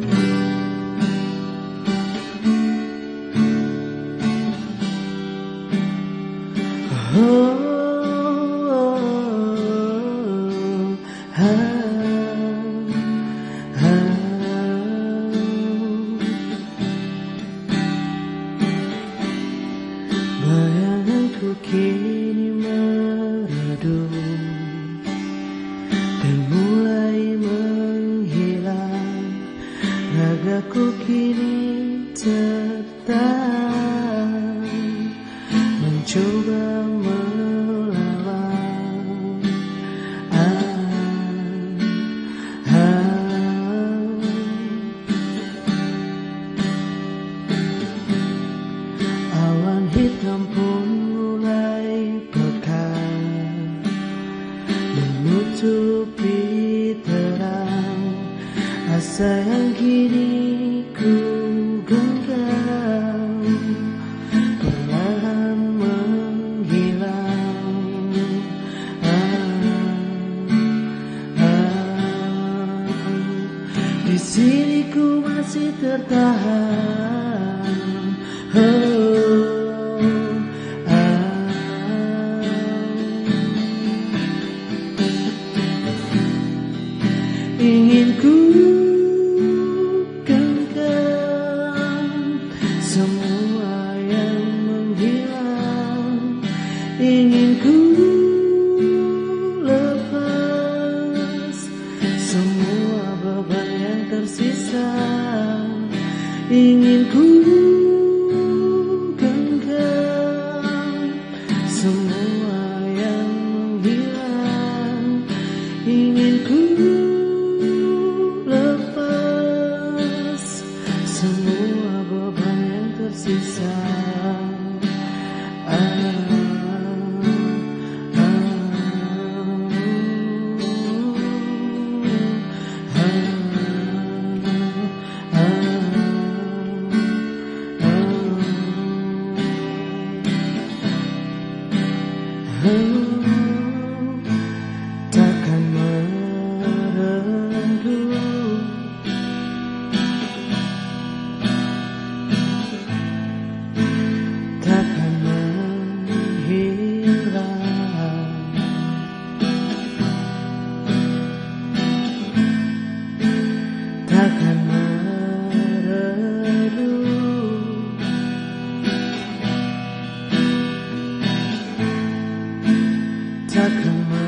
Oh, oh, oh, Ragaku kini tertahan Mencoba melawan ah. Awan hitam pun mulai pekat Menutupi terang Asa yang kini sini ku masih tertahan oh, ah. Ingin ku genggam semua yang menghilang Ingin ingin ku genggam semua yang bilang ingin ku lepas semua beban yang tersisa. Mm-hmm. akan